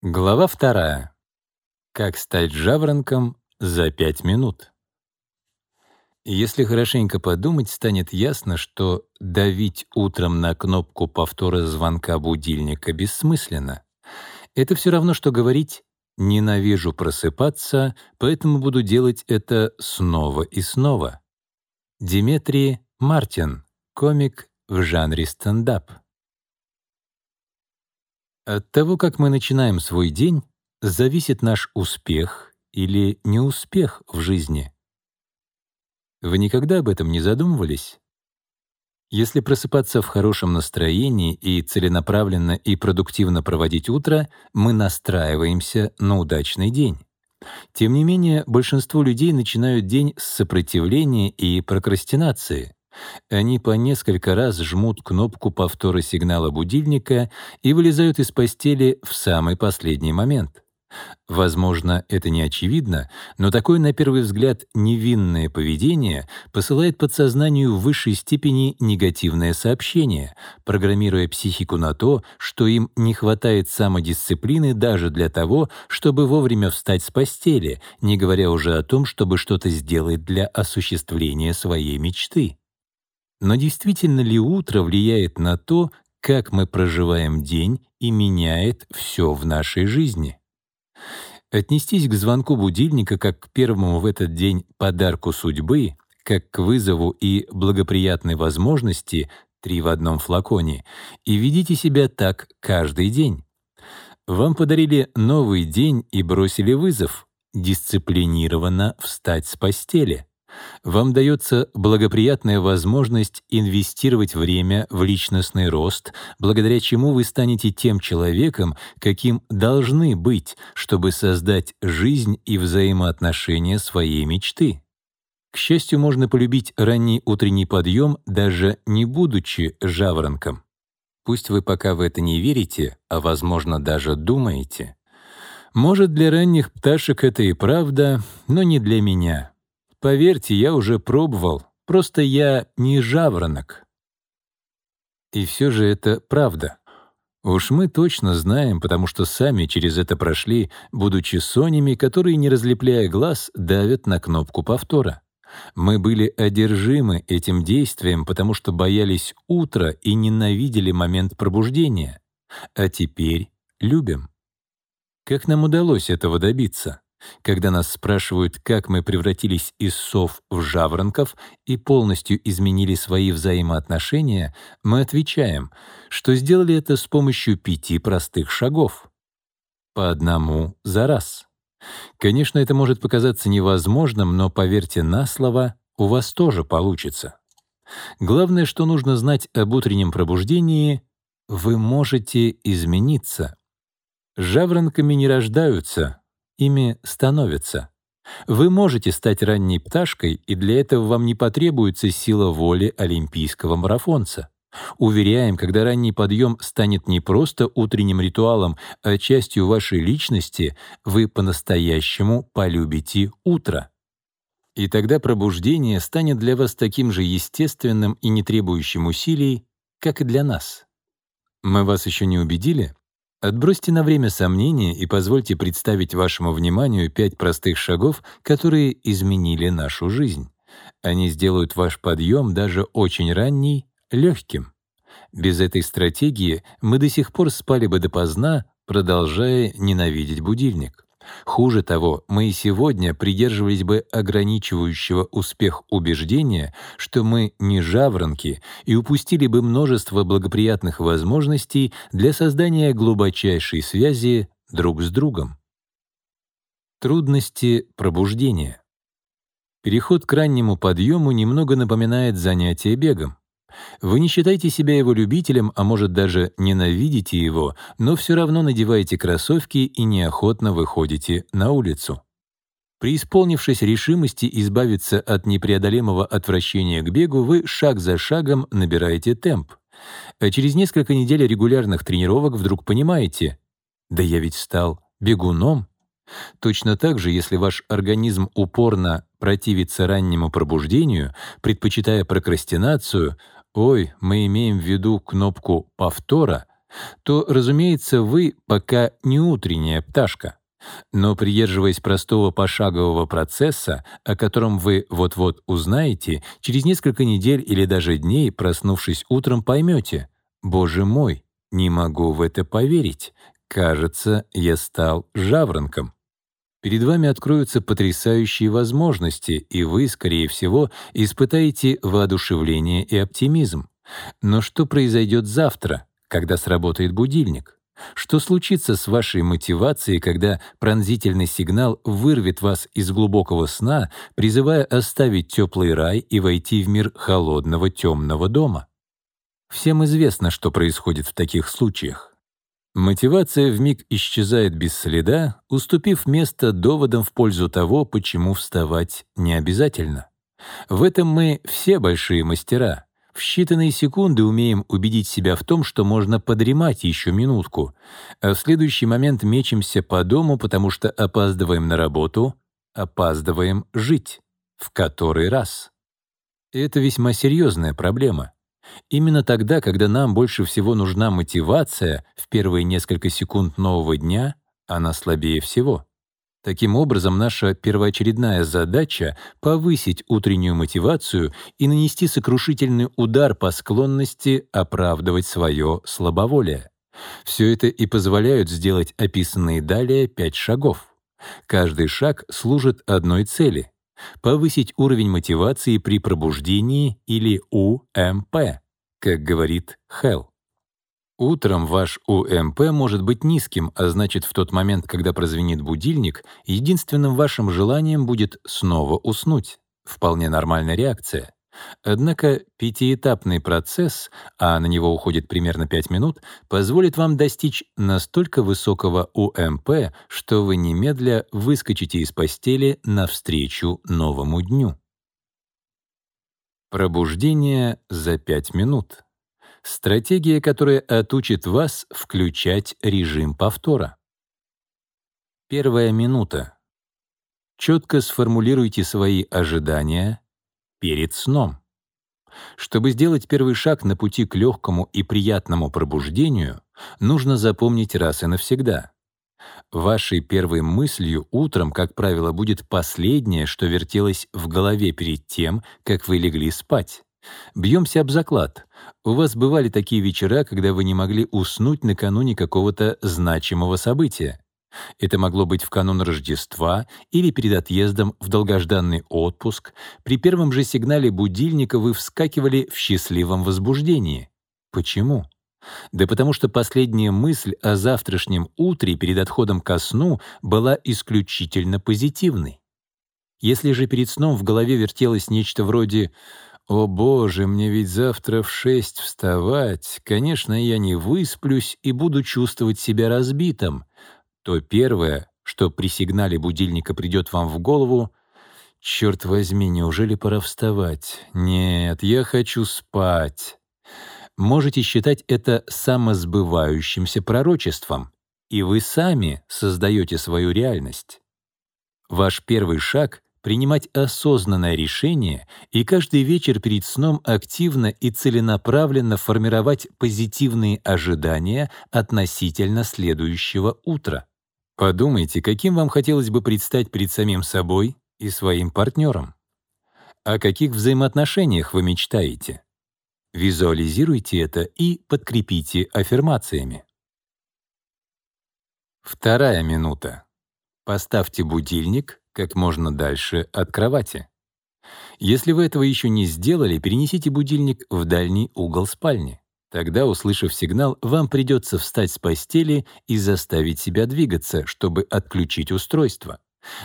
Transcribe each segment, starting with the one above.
Глава вторая. Как стать жаворонком за пять минут. Если хорошенько подумать, станет ясно, что давить утром на кнопку повтора звонка будильника бессмысленно. Это все равно, что говорить «ненавижу просыпаться, поэтому буду делать это снова и снова». Диметрий Мартин, комик в жанре стендап. От того, как мы начинаем свой день, зависит наш успех или неуспех в жизни. Вы никогда об этом не задумывались? Если просыпаться в хорошем настроении и целенаправленно и продуктивно проводить утро, мы настраиваемся на удачный день. Тем не менее, большинство людей начинают день с сопротивления и прокрастинации. Они по несколько раз жмут кнопку повтора сигнала будильника и вылезают из постели в самый последний момент. Возможно, это не очевидно, но такое, на первый взгляд, невинное поведение посылает подсознанию в высшей степени негативное сообщение, программируя психику на то, что им не хватает самодисциплины даже для того, чтобы вовремя встать с постели, не говоря уже о том, чтобы что-то сделать для осуществления своей мечты. Но действительно ли утро влияет на то, как мы проживаем день и меняет все в нашей жизни? Отнестись к звонку будильника как к первому в этот день подарку судьбы, как к вызову и благоприятной возможности три в одном флаконе, и ведите себя так каждый день. Вам подарили новый день и бросили вызов — дисциплинированно встать с постели. Вам дается благоприятная возможность инвестировать время в личностный рост, благодаря чему вы станете тем человеком, каким должны быть, чтобы создать жизнь и взаимоотношения своей мечты. К счастью, можно полюбить ранний утренний подъем, даже не будучи жаворонком. Пусть вы пока в это не верите, а, возможно, даже думаете. Может, для ранних пташек это и правда, но не для меня. Поверьте, я уже пробовал, просто я не жаворонок. И все же это правда. Уж мы точно знаем, потому что сами через это прошли, будучи сонями, которые, не разлепляя глаз, давят на кнопку повтора. Мы были одержимы этим действием, потому что боялись утра и ненавидели момент пробуждения. А теперь любим. Как нам удалось этого добиться? Когда нас спрашивают, как мы превратились из сов в жаворонков и полностью изменили свои взаимоотношения, мы отвечаем, что сделали это с помощью пяти простых шагов. По одному за раз. Конечно, это может показаться невозможным, но поверьте на слово, у вас тоже получится. Главное, что нужно знать об утреннем пробуждении — вы можете измениться. Жаворонками не рождаются, ими становятся. Вы можете стать ранней пташкой, и для этого вам не потребуется сила воли олимпийского марафонца. Уверяем, когда ранний подъем станет не просто утренним ритуалом, а частью вашей личности, вы по-настоящему полюбите утро. И тогда пробуждение станет для вас таким же естественным и не требующим усилий, как и для нас. Мы вас еще не убедили? Отбросьте на время сомнения и позвольте представить вашему вниманию пять простых шагов, которые изменили нашу жизнь. Они сделают ваш подъем, даже очень ранний, легким. Без этой стратегии мы до сих пор спали бы допоздна, продолжая ненавидеть будильник. Хуже того, мы и сегодня придерживались бы ограничивающего успех убеждения, что мы не жаворонки, и упустили бы множество благоприятных возможностей для создания глубочайшей связи друг с другом. Трудности пробуждения. Переход к раннему подъему немного напоминает занятие бегом. Вы не считаете себя его любителем, а может даже ненавидите его, но все равно надеваете кроссовки и неохотно выходите на улицу. Преисполнившись решимости избавиться от непреодолимого отвращения к бегу, вы шаг за шагом набираете темп. А через несколько недель регулярных тренировок вдруг понимаете, «Да я ведь стал бегуном». Точно так же, если ваш организм упорно противится раннему пробуждению, предпочитая прокрастинацию, Ой, мы имеем в виду кнопку повтора, то, разумеется, вы пока не утренняя пташка. Но придерживаясь простого пошагового процесса, о котором вы вот-вот узнаете, через несколько недель или даже дней, проснувшись утром, поймете, «Боже мой, не могу в это поверить. Кажется, я стал жаворонком». Перед вами откроются потрясающие возможности, и вы, скорее всего, испытаете воодушевление и оптимизм. Но что произойдет завтра, когда сработает будильник? Что случится с вашей мотивацией, когда пронзительный сигнал вырвет вас из глубокого сна, призывая оставить теплый рай и войти в мир холодного темного дома? Всем известно, что происходит в таких случаях. Мотивация вмиг исчезает без следа, уступив место доводам в пользу того, почему вставать не обязательно. В этом мы все большие мастера. В считанные секунды умеем убедить себя в том, что можно подремать еще минутку, а в следующий момент мечемся по дому, потому что опаздываем на работу, опаздываем жить. В который раз. Это весьма серьезная проблема. Именно тогда, когда нам больше всего нужна мотивация в первые несколько секунд нового дня, она слабее всего. Таким образом, наша первоочередная задача — повысить утреннюю мотивацию и нанести сокрушительный удар по склонности оправдывать свое слабоволие. Все это и позволяют сделать описанные далее пять шагов. Каждый шаг служит одной цели — повысить уровень мотивации при пробуждении или УМП как говорит Хелл. Утром ваш УМП может быть низким, а значит, в тот момент, когда прозвенит будильник, единственным вашим желанием будет снова уснуть. Вполне нормальная реакция. Однако пятиэтапный процесс, а на него уходит примерно 5 минут, позволит вам достичь настолько высокого УМП, что вы немедля выскочите из постели навстречу новому дню. Пробуждение за 5 минут. Стратегия, которая отучит вас включать режим повтора. Первая минута. Четко сформулируйте свои ожидания перед сном. Чтобы сделать первый шаг на пути к легкому и приятному пробуждению, нужно запомнить раз и навсегда. Вашей первой мыслью утром, как правило, будет последнее, что вертелось в голове перед тем, как вы легли спать. Бьемся об заклад. У вас бывали такие вечера, когда вы не могли уснуть накануне какого-то значимого события. Это могло быть в канун Рождества или перед отъездом в долгожданный отпуск. При первом же сигнале будильника вы вскакивали в счастливом возбуждении. Почему? Да потому что последняя мысль о завтрашнем утре перед отходом ко сну была исключительно позитивной. Если же перед сном в голове вертелось нечто вроде «О боже, мне ведь завтра в шесть вставать, конечно, я не высплюсь и буду чувствовать себя разбитым», то первое, что при сигнале будильника придет вам в голову, «Черт возьми, неужели пора вставать? Нет, я хочу спать» можете считать это самосбывающимся пророчеством, и вы сами создаете свою реальность. Ваш первый шаг — принимать осознанное решение и каждый вечер перед сном активно и целенаправленно формировать позитивные ожидания относительно следующего утра. Подумайте, каким вам хотелось бы предстать перед самим собой и своим партнером. О каких взаимоотношениях вы мечтаете? Визуализируйте это и подкрепите аффирмациями. Вторая минута. Поставьте будильник как можно дальше от кровати. Если вы этого еще не сделали, перенесите будильник в дальний угол спальни. Тогда, услышав сигнал, вам придется встать с постели и заставить себя двигаться, чтобы отключить устройство.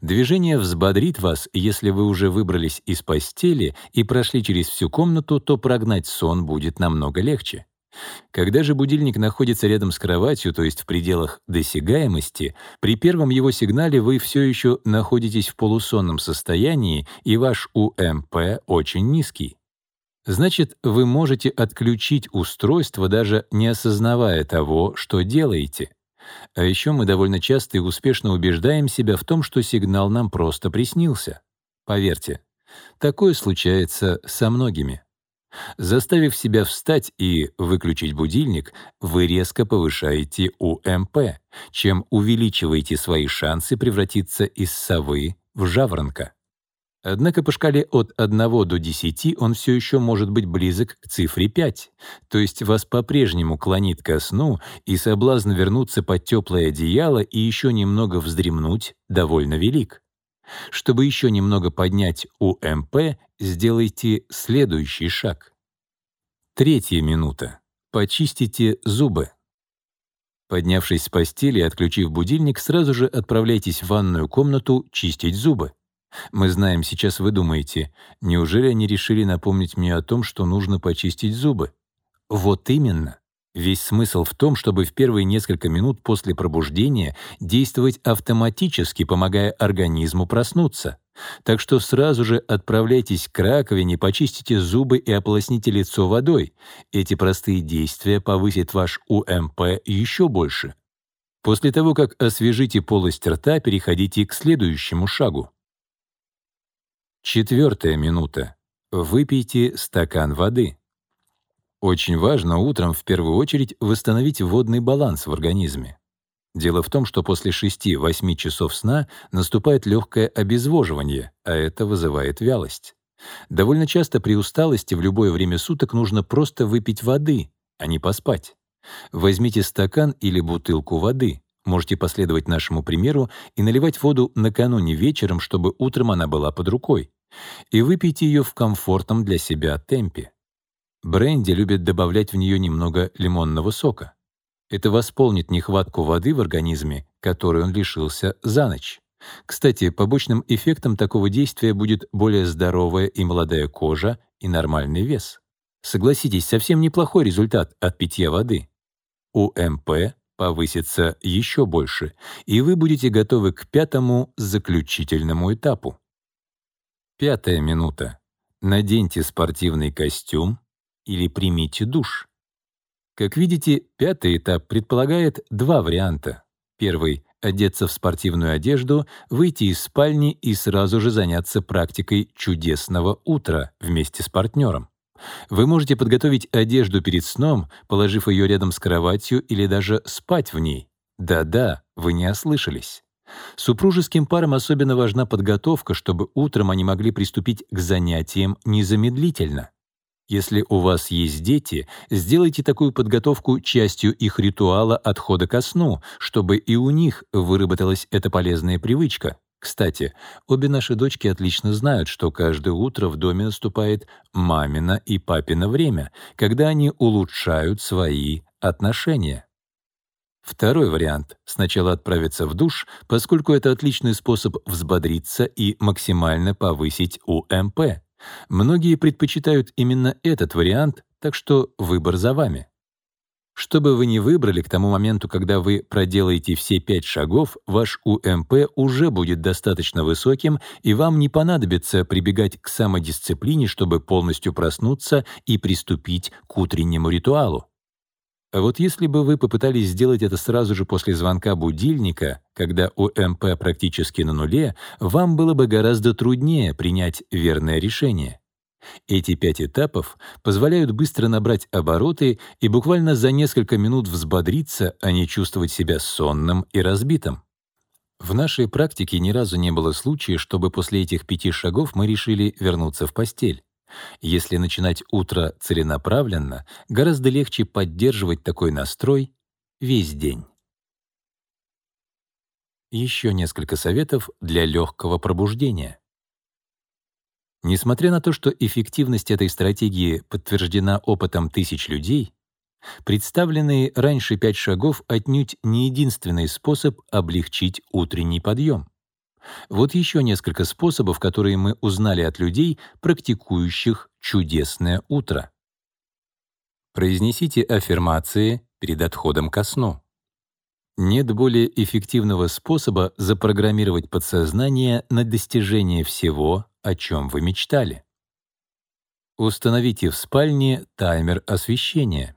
Движение взбодрит вас, если вы уже выбрались из постели и прошли через всю комнату, то прогнать сон будет намного легче. Когда же будильник находится рядом с кроватью, то есть в пределах досягаемости, при первом его сигнале вы все еще находитесь в полусонном состоянии, и ваш УМП очень низкий. Значит, вы можете отключить устройство, даже не осознавая того, что делаете. А еще мы довольно часто и успешно убеждаем себя в том, что сигнал нам просто приснился. Поверьте, такое случается со многими. Заставив себя встать и выключить будильник, вы резко повышаете УМП, чем увеличиваете свои шансы превратиться из совы в жаворонка. Однако по шкале от 1 до 10 он все еще может быть близок к цифре 5, то есть вас по-прежнему клонит ко сну, и соблазн вернуться под теплое одеяло и еще немного вздремнуть довольно велик. Чтобы еще немного поднять УМП, сделайте следующий шаг. Третья минута. Почистите зубы. Поднявшись с постели и отключив будильник, сразу же отправляйтесь в ванную комнату чистить зубы. Мы знаем, сейчас вы думаете, неужели они решили напомнить мне о том, что нужно почистить зубы? Вот именно. Весь смысл в том, чтобы в первые несколько минут после пробуждения действовать автоматически, помогая организму проснуться. Так что сразу же отправляйтесь к раковине, почистите зубы и ополосните лицо водой. Эти простые действия повысят ваш УМП еще больше. После того, как освежите полость рта, переходите к следующему шагу. Четвертая минута. Выпейте стакан воды. Очень важно утром в первую очередь восстановить водный баланс в организме. Дело в том, что после 6-8 часов сна наступает легкое обезвоживание, а это вызывает вялость. Довольно часто при усталости в любое время суток нужно просто выпить воды, а не поспать. Возьмите стакан или бутылку воды. Можете последовать нашему примеру и наливать воду накануне вечером, чтобы утром она была под рукой и выпейте ее в комфортном для себя темпе. Бренди любит добавлять в нее немного лимонного сока. Это восполнит нехватку воды в организме, которой он лишился за ночь. Кстати, побочным эффектом такого действия будет более здоровая и молодая кожа и нормальный вес. Согласитесь, совсем неплохой результат от питья воды. УМП повысится еще больше, и вы будете готовы к пятому заключительному этапу. Пятая минута. Наденьте спортивный костюм или примите душ. Как видите, пятый этап предполагает два варианта. Первый — одеться в спортивную одежду, выйти из спальни и сразу же заняться практикой чудесного утра вместе с партнером. Вы можете подготовить одежду перед сном, положив ее рядом с кроватью или даже спать в ней. Да-да, вы не ослышались. Супружеским парам особенно важна подготовка, чтобы утром они могли приступить к занятиям незамедлительно. Если у вас есть дети, сделайте такую подготовку частью их ритуала отхода ко сну, чтобы и у них выработалась эта полезная привычка. Кстати, обе наши дочки отлично знают, что каждое утро в доме наступает мамино и папино время, когда они улучшают свои отношения. Второй вариант — сначала отправиться в душ, поскольку это отличный способ взбодриться и максимально повысить УМП. Многие предпочитают именно этот вариант, так что выбор за вами. Что бы вы ни выбрали, к тому моменту, когда вы проделаете все пять шагов, ваш УМП уже будет достаточно высоким, и вам не понадобится прибегать к самодисциплине, чтобы полностью проснуться и приступить к утреннему ритуалу. А вот если бы вы попытались сделать это сразу же после звонка будильника, когда УМП практически на нуле, вам было бы гораздо труднее принять верное решение. Эти пять этапов позволяют быстро набрать обороты и буквально за несколько минут взбодриться, а не чувствовать себя сонным и разбитым. В нашей практике ни разу не было случая, чтобы после этих пяти шагов мы решили вернуться в постель. Если начинать утро целенаправленно, гораздо легче поддерживать такой настрой весь день. Еще несколько советов для легкого пробуждения. Несмотря на то, что эффективность этой стратегии подтверждена опытом тысяч людей, представленные раньше пять шагов отнюдь не единственный способ облегчить утренний подъем. Вот еще несколько способов, которые мы узнали от людей, практикующих чудесное утро. Произнесите аффирмации перед отходом ко сну. Нет более эффективного способа запрограммировать подсознание на достижение всего, о чем вы мечтали. Установите в спальне таймер освещения.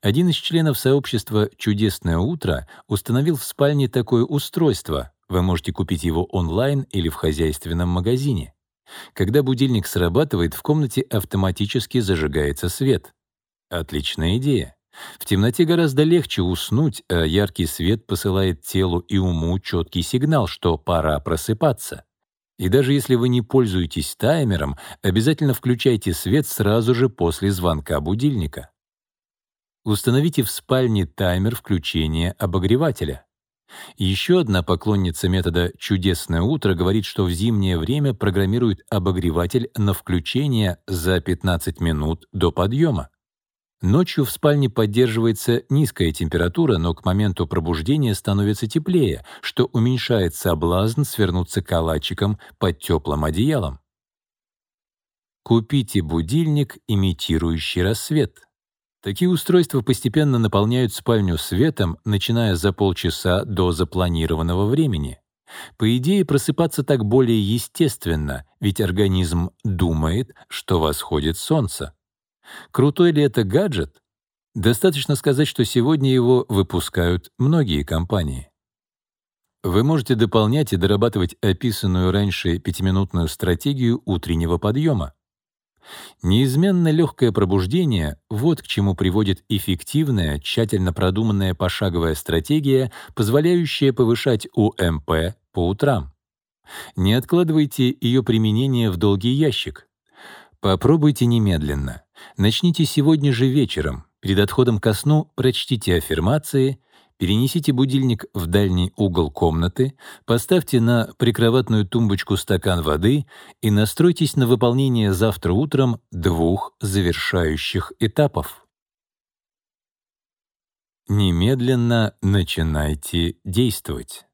Один из членов сообщества «Чудесное утро» установил в спальне такое устройство, вы можете купить его онлайн или в хозяйственном магазине. Когда будильник срабатывает, в комнате автоматически зажигается свет. Отличная идея. В темноте гораздо легче уснуть, а яркий свет посылает телу и уму четкий сигнал, что пора просыпаться. И даже если вы не пользуетесь таймером, обязательно включайте свет сразу же после звонка будильника. Установите в спальне таймер включения обогревателя. Еще одна поклонница метода «Чудесное утро» говорит, что в зимнее время программирует обогреватель на включение за 15 минут до подъема. Ночью в спальне поддерживается низкая температура, но к моменту пробуждения становится теплее, что уменьшает соблазн свернуться калачиком под теплым одеялом. Купите будильник, имитирующий рассвет. Такие устройства постепенно наполняют спальню светом, начиная за полчаса до запланированного времени. По идее, просыпаться так более естественно, ведь организм думает, что восходит солнце. Крутой ли это гаджет? Достаточно сказать, что сегодня его выпускают многие компании. Вы можете дополнять и дорабатывать описанную раньше пятиминутную стратегию утреннего подъема. Неизменно легкое пробуждение — вот к чему приводит эффективная, тщательно продуманная пошаговая стратегия, позволяющая повышать УМП по утрам. Не откладывайте ее применение в долгий ящик. Попробуйте немедленно. Начните сегодня же вечером. Перед отходом ко сну прочтите аффирмации, перенесите будильник в дальний угол комнаты, поставьте на прикроватную тумбочку стакан воды и настройтесь на выполнение завтра утром двух завершающих этапов. Немедленно начинайте действовать.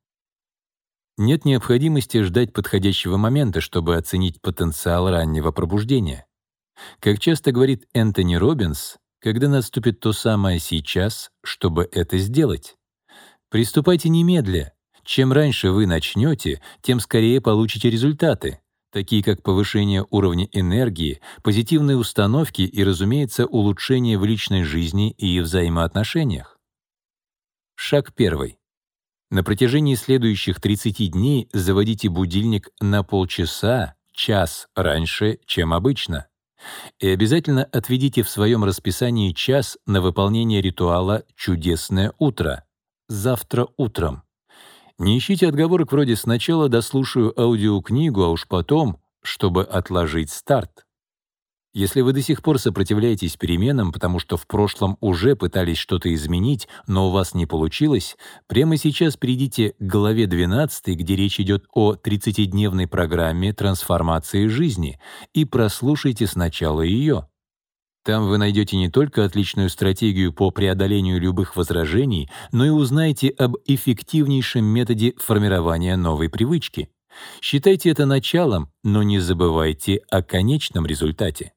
Нет необходимости ждать подходящего момента, чтобы оценить потенциал раннего пробуждения. Как часто говорит Энтони Робинс, когда наступит то самое сейчас, чтобы это сделать? Приступайте немедля. Чем раньше вы начнете, тем скорее получите результаты, такие как повышение уровня энергии, позитивные установки и, разумеется, улучшение в личной жизни и взаимоотношениях. Шаг первый. На протяжении следующих 30 дней заводите будильник на полчаса, час раньше, чем обычно. И обязательно отведите в своем расписании час на выполнение ритуала «Чудесное утро» завтра утром. Не ищите отговорок вроде «сначала дослушаю аудиокнигу, а уж потом», чтобы отложить старт. Если вы до сих пор сопротивляетесь переменам, потому что в прошлом уже пытались что-то изменить, но у вас не получилось, прямо сейчас перейдите к главе 12, где речь идет о 30-дневной программе трансформации жизни, и прослушайте сначала ее. Там вы найдете не только отличную стратегию по преодолению любых возражений, но и узнаете об эффективнейшем методе формирования новой привычки. Считайте это началом, но не забывайте о конечном результате.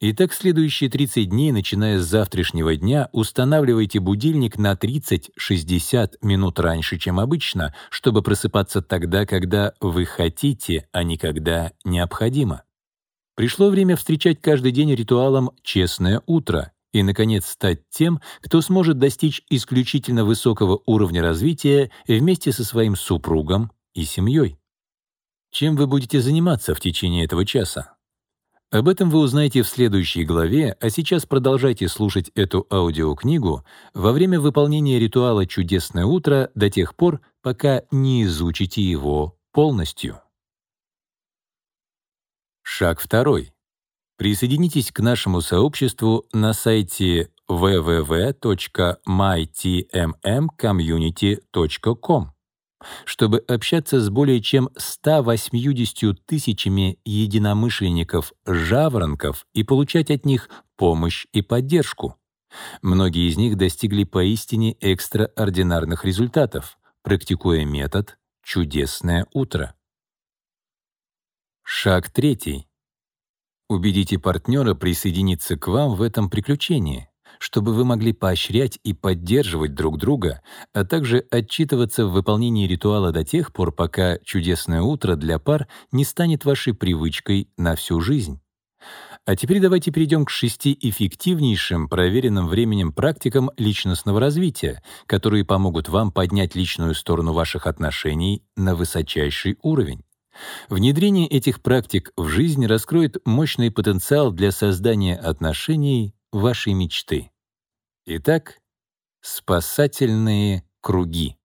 Итак, следующие 30 дней, начиная с завтрашнего дня, устанавливайте будильник на 30-60 минут раньше, чем обычно, чтобы просыпаться тогда, когда вы хотите, а не когда необходимо. Пришло время встречать каждый день ритуалом «Честное утро» и, наконец, стать тем, кто сможет достичь исключительно высокого уровня развития вместе со своим супругом и семьей. Чем вы будете заниматься в течение этого часа? Об этом вы узнаете в следующей главе, а сейчас продолжайте слушать эту аудиокнигу во время выполнения ритуала «Чудесное утро» до тех пор, пока не изучите его полностью. Шаг второй. Присоединитесь к нашему сообществу на сайте www.mytmmcommunity.com чтобы общаться с более чем 180 тысячами единомышленников-жаворонков и получать от них помощь и поддержку. Многие из них достигли поистине экстраординарных результатов, практикуя метод «Чудесное утро». Шаг третий. Убедите партнера присоединиться к вам в этом приключении чтобы вы могли поощрять и поддерживать друг друга, а также отчитываться в выполнении ритуала до тех пор, пока чудесное утро для пар не станет вашей привычкой на всю жизнь. А теперь давайте перейдем к шести эффективнейшим, проверенным временем практикам личностного развития, которые помогут вам поднять личную сторону ваших отношений на высочайший уровень. Внедрение этих практик в жизнь раскроет мощный потенциал для создания отношений вашей мечты. Итак, спасательные круги.